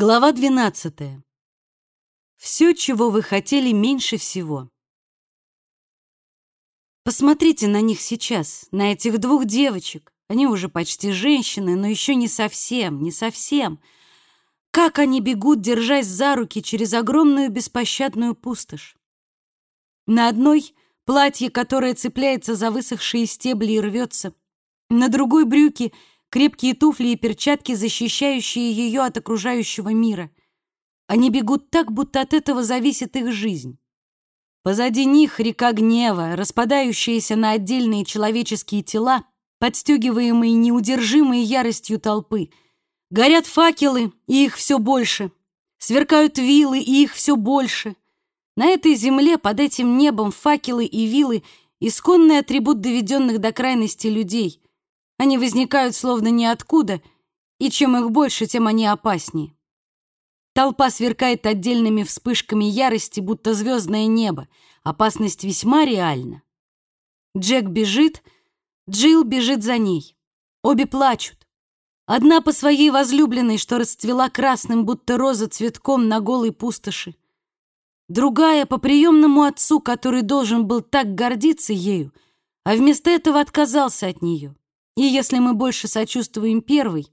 Глава 12. Все, чего вы хотели меньше всего. Посмотрите на них сейчас, на этих двух девочек. Они уже почти женщины, но еще не совсем, не совсем. Как они бегут, держась за руки через огромную беспощадную пустошь. На одной — платье, которое цепляется за высохшие стебли и рвется. На другой — брюки — крепкие туфли и перчатки, защищающие ее от окружающего мира. Они бегут так, будто от этого зависит их жизнь. Позади них река гнева, распадающаяся на отдельные человеческие тела, подстегиваемые неудержимой яростью толпы. Горят факелы, и их все больше. Сверкают вилы, и их все больше. На этой земле, под этим небом, факелы и вилы — исконный атрибут доведенных до крайности людей — они возникают словно ниоткуда, и чем их больше, тем они опаснее. Толпа сверкает отдельными вспышками ярости, будто звездное небо. Опасность весьма реальна. Джек бежит, Джилл бежит за ней. Обе плачут. Одна по своей возлюбленной, что расцвела красным, будто роза цветком на голой пустоши. Другая по приемному отцу, который должен был так гордиться ею, а вместо этого отказался от нее. И если мы больше сочувствуем первой,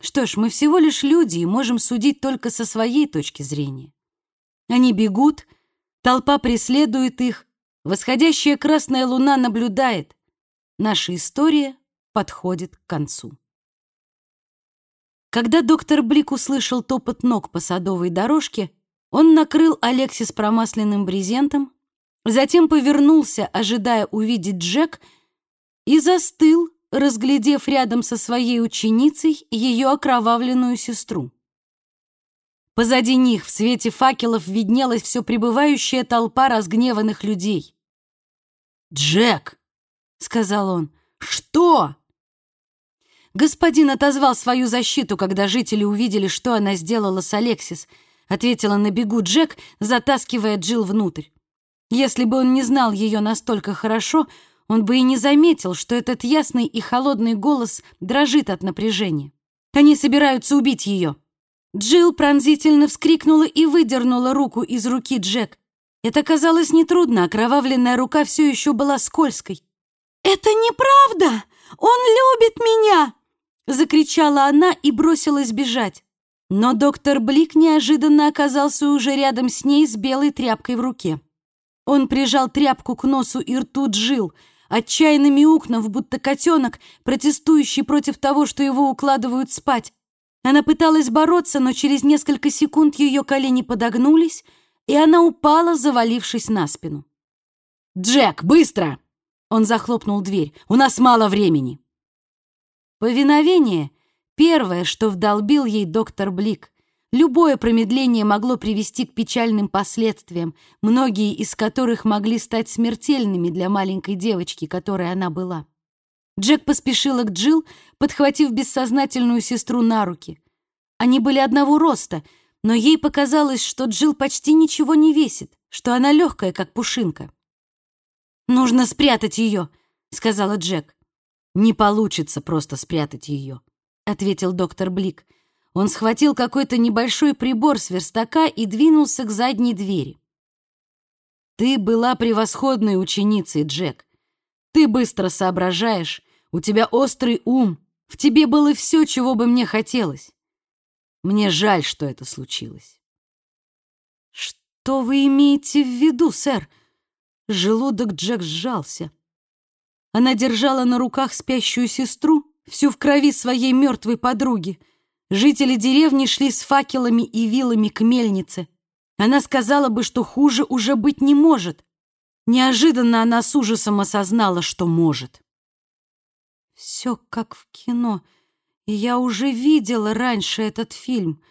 что ж, мы всего лишь люди и можем судить только со своей точки зрения. Они бегут, толпа преследует их, восходящая красная луна наблюдает. Наша история подходит к концу. Когда доктор Блик услышал топот ног по садовой дорожке, он накрыл Алексис промасленным брезентом, затем повернулся, ожидая увидеть Джек, и застыл, разглядев рядом со своей ученицей ее окровавленную сестру. Позади них в свете факелов виднелась все пребывающая толпа разгневанных людей. «Джек!» — сказал он. «Что?» Господин отозвал свою защиту, когда жители увидели, что она сделала с Алексис, ответила на бегу Джек, затаскивая Джилл внутрь. Если бы он не знал ее настолько хорошо, он бы и не заметил, что этот ясный и холодный голос дрожит от напряжения. Они собираются убить ее. Джилл пронзительно вскрикнула и выдернула руку из руки Джек. Это казалось нетрудно, окровавленная рука все еще была скользкой. «Это неправда! Он любит меня!» Закричала она и бросилась бежать. Но доктор Блик неожиданно оказался уже рядом с ней с белой тряпкой в руке. Он прижал тряпку к носу и рту Джилл, отчаянно мяукнув, будто котенок, протестующий против того, что его укладывают спать. Она пыталась бороться, но через несколько секунд ее колени подогнулись, и она упала, завалившись на спину. «Джек, быстро!» Он захлопнул дверь. «У нас мало времени!» Повиновение — первое, что вдолбил ей доктор Блик. Любое промедление могло привести к печальным последствиям, многие из которых могли стать смертельными для маленькой девочки, которой она была. Джек поспешила к Джилл, подхватив бессознательную сестру на руки. Они были одного роста, но ей показалось, что Джилл почти ничего не весит, что она легкая, как пушинка. «Нужно спрятать ее», — сказала Джек. «Не получится просто спрятать ее», — ответил доктор Блик. Он схватил какой-то небольшой прибор с верстака и двинулся к задней двери. «Ты была превосходной ученицей, Джек. Ты быстро соображаешь, у тебя острый ум, в тебе было все, чего бы мне хотелось. Мне жаль, что это случилось». «Что вы имеете в виду, сэр?» Желудок Джек сжался. Она держала на руках спящую сестру, всю в крови своей мертвой подруги — Жители деревни шли с факелами и вилами к мельнице. Она сказала бы, что хуже уже быть не может. Неожиданно она с ужасом осознала, что может. Все как в кино, и я уже видела раньше этот фильм.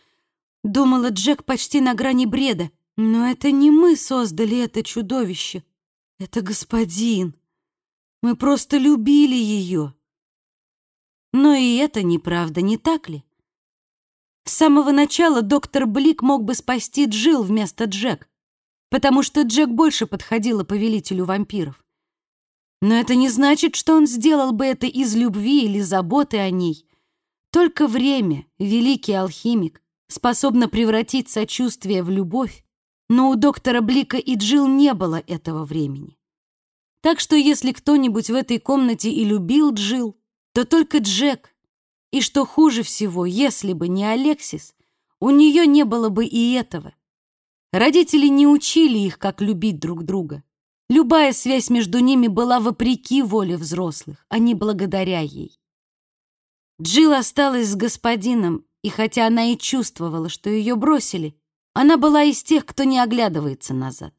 Думала Джек почти на грани бреда. Но это не мы создали это чудовище. Это господин. Мы просто любили ее. Но и это неправда, не так ли? С самого начала доктор Блик мог бы спасти Джилл вместо Джек, потому что Джек больше подходила повелителю вампиров. Но это не значит, что он сделал бы это из любви или заботы о ней. Только время, великий алхимик, способна превратить сочувствие в любовь, но у доктора Блика и Джилл не было этого времени. Так что если кто-нибудь в этой комнате и любил Джилл, то только Джек. И что хуже всего, если бы не Алексис, у нее не было бы и этого. Родители не учили их, как любить друг друга. Любая связь между ними была вопреки воле взрослых, а не благодаря ей. Джилл осталась с господином, и хотя она и чувствовала, что ее бросили, она была из тех, кто не оглядывается назад.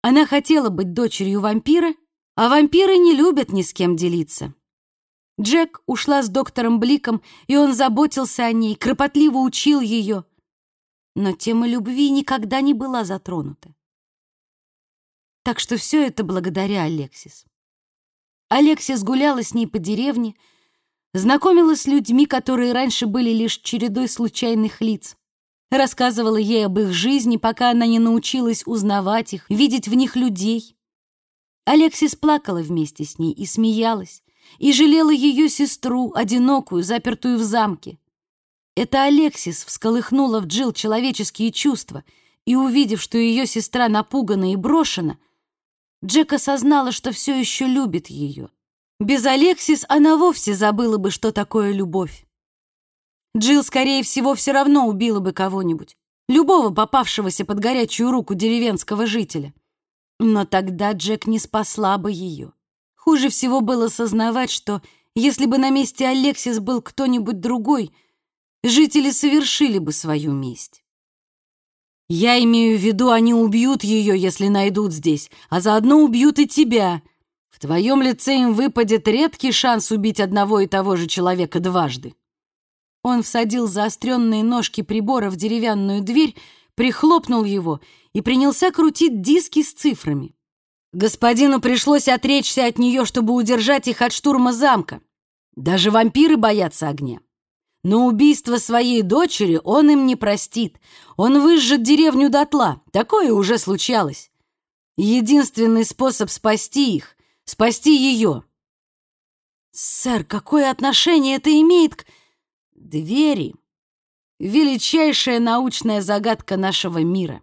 Она хотела быть дочерью вампира, а вампиры не любят ни с кем делиться. Джек ушла с доктором Бликом, и он заботился о ней, кропотливо учил ее. Но тема любви никогда не была затронута. Так что все это благодаря Алексис. Алексис гуляла с ней по деревне, знакомилась с людьми, которые раньше были лишь чередой случайных лиц, рассказывала ей об их жизни, пока она не научилась узнавать их, видеть в них людей. Алексис плакала вместе с ней и смеялась, и жалела ее сестру, одинокую, запертую в замке. Это Алексис всколыхнула в Джилл человеческие чувства, и, увидев, что ее сестра напугана и брошена, Джек осознала, что все еще любит ее. Без Алексис она вовсе забыла бы, что такое любовь. Джилл, скорее всего, все равно убила бы кого-нибудь, любого попавшегося под горячую руку деревенского жителя. Но тогда Джек не спасла бы ее. Хуже всего было сознавать, что если бы на месте Алексис был кто-нибудь другой, жители совершили бы свою месть. Я имею в виду, они убьют ее, если найдут здесь, а заодно убьют и тебя. В твоем лице им выпадет редкий шанс убить одного и того же человека дважды. Он всадил заостренные ножки прибора в деревянную дверь, прихлопнул его и принялся крутить диски с цифрами. Господину пришлось отречься от нее, чтобы удержать их от штурма замка. Даже вампиры боятся огня. Но убийство своей дочери он им не простит. Он выжжет деревню дотла. Такое уже случалось. Единственный способ спасти их — спасти ее. «Сэр, какое отношение это имеет к...» «Двери — величайшая научная загадка нашего мира»,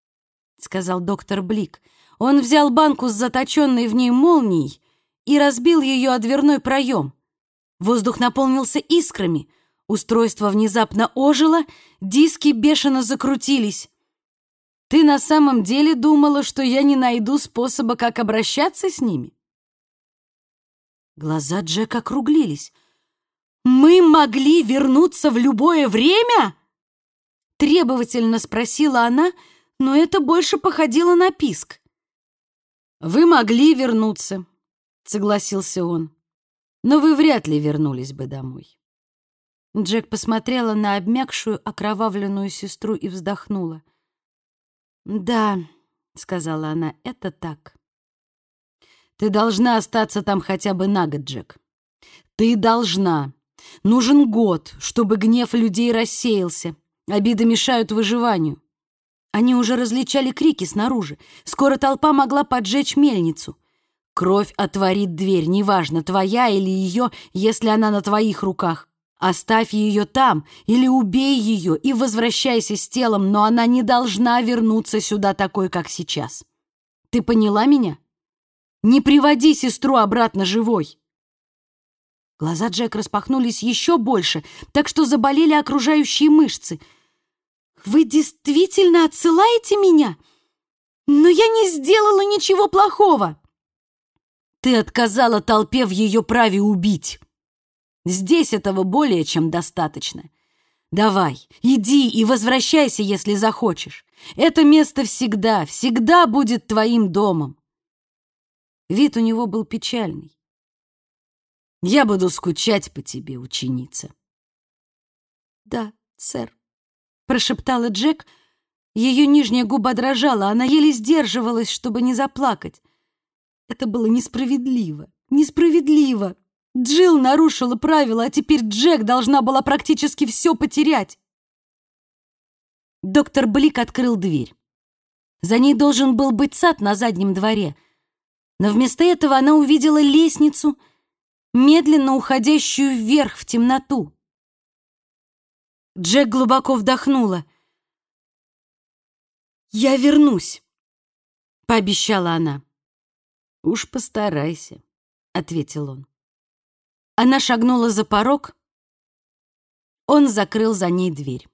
— сказал доктор Блик. Он взял банку с заточенной в ней молнией и разбил ее о дверной проем. Воздух наполнился искрами — Устройство внезапно ожило, диски бешено закрутились. Ты на самом деле думала, что я не найду способа, как обращаться с ними? Глаза Джека округлились. «Мы могли вернуться в любое время?» Требовательно спросила она, но это больше походило на писк. «Вы могли вернуться», — согласился он, «но вы вряд ли вернулись бы домой». Джек посмотрела на обмякшую, окровавленную сестру и вздохнула. «Да», — сказала она, — «это так». «Ты должна остаться там хотя бы на год, Джек. Ты должна. Нужен год, чтобы гнев людей рассеялся. Обиды мешают выживанию». Они уже различали крики снаружи. Скоро толпа могла поджечь мельницу. Кровь отворит дверь, неважно, твоя или ее, если она на твоих руках. Оставь ее там или убей ее и возвращайся с телом, но она не должна вернуться сюда такой, как сейчас. Ты поняла меня? Не приводи сестру обратно живой. Глаза Джек распахнулись еще больше, так что заболели окружающие мышцы. «Вы действительно отсылаете меня? Но я не сделала ничего плохого!» «Ты отказала толпе в ее праве убить!» Здесь этого более чем достаточно. Давай, иди и возвращайся, если захочешь. Это место всегда, всегда будет твоим домом. Вид у него был печальный. Я буду скучать по тебе, ученица. Да, сэр, прошептала Джек. Ее нижняя губа дрожала, она еле сдерживалась, чтобы не заплакать. Это было несправедливо, несправедливо. Джилл нарушила правила, а теперь Джек должна была практически все потерять. Доктор Блик открыл дверь. За ней должен был быть сад на заднем дворе. Но вместо этого она увидела лестницу, медленно уходящую вверх в темноту. Джек глубоко вдохнула. «Я вернусь», — пообещала она. «Уж постарайся», — ответил он. Она шагнула за порог. Он закрыл за ней дверь.